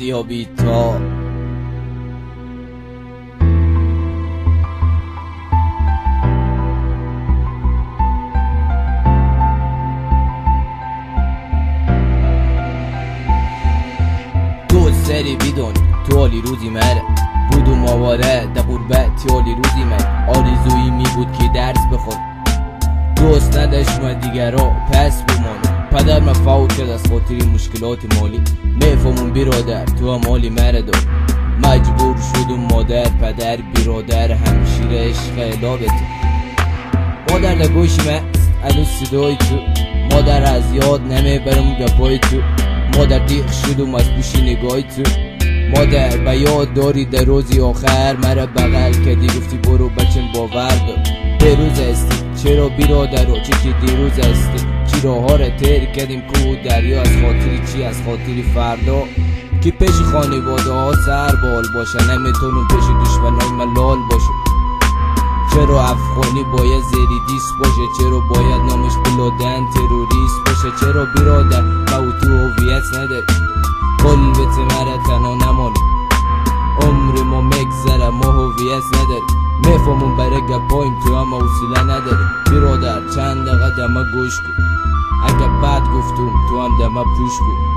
یا بیتا دو سری بیدون تو عالی روزی مره بودم ده قربت عالی روزی مره آرزویی می بود که درس بخون. دوست نداشت ما دیگرا پس بمانم پدر ما فوت کرد از خاطر مشکلات مالی. میفهمون برادر تو هم مالی مرد. مجبور شدم مادر پدر برادر همشیر عشق الابت مادر لگوشی من الو صدای تو. مادر از یاد نمی‌برم گپای تو. مادر دیخ شدم از پوشی نگاه تو. مادر به یاد داری در روزی آخر. مرا بغل کردی گفتی برو بچم باور دار دیروز استی چرا برادر؟ چی که دیروز استی را تیر کردیم کو دریا از خاطری چی؟ از خاطری فردا. که پیش خانواده ها سر بال باشه؟ نمی‌تونم پیش دشمنای ملال باشه. چرا افغانی باید زریدیس باشه؟ چرا باید نامش بلادن تروریست باشه؟ چرا برادر ما تو هویت نداری قلبت مرا تنها نمانی عمر ما مگذره ما هویت نداری میفهمون برای گپایم تو هم حوصله نداری برادر چند دقیقه دمه گوش کن. اگه بعد گفتم تو هم دمه پوش کن.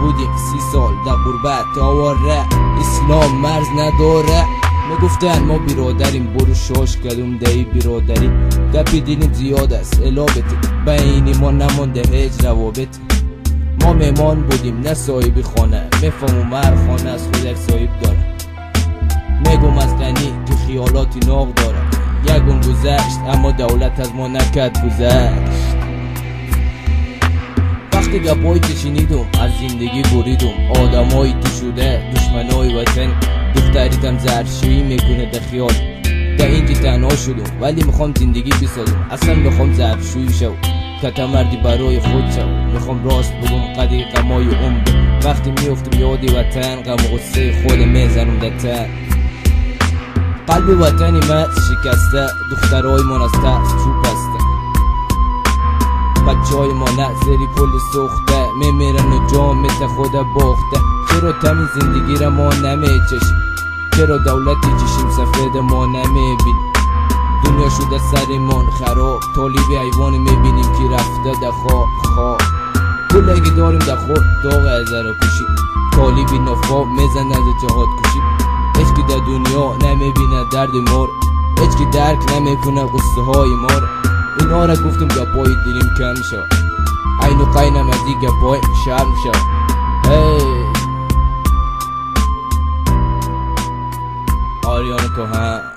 بودیم سی سال در قربت آواره. اسلام مرز نداره. می‌گفتن ما برادریم برو شاش کردم دهی برادری. گپی دیلیم زیاد است الابت بین ما نمانده هیچ روابط. ما مهمان بودیم نه صاحبی خانه. می‌فهمم هر خانه از خود یک صاحب داره. میگم از غنی که خیالاتی ناغ داره. یکون گذشت اما دولت از ما نکرد گذشت. وقتی گپایی که شنیدم از زندگی بریدم. آدمایی تو شده دشمنای وطن. دختریتم زرشویی می‌کنه در خیال. در اینجا تنها شدم ولی می‌خوام زندگی بسازم. اصلا می‌خوام ظرفشویی شو کتا مردی برای خود شو می‌خوام راست بگم قدی غمای عمر. وقتی میفتم یادی وطن غم و غصه خود می‌زنم در تن. قلب وطنی من شکسته دخترای من از ترس چوب بسته. های ما نظری پل سخته میمیرن و جامت خدا باخته. چرا تمین زندگی را ما نمیچشیم چرا دولتی چشیم سفید ما نمیبین. دنیا شده سرمان خراب. طالب ایوان می‌بینیم که رفته در خواب خواب اگه داریم در خود داغ ازره کشی طالبی نفاب می‌زنه از جهاد کشی. هیچ که در دنیا نمی‌بینه درد مار. هیچ که درک نمی‌کنه قصه های مار. اینا را گفتم گپای دیلیم کم شد عین و قینم از این گپای شرم شد هی آریان کوهن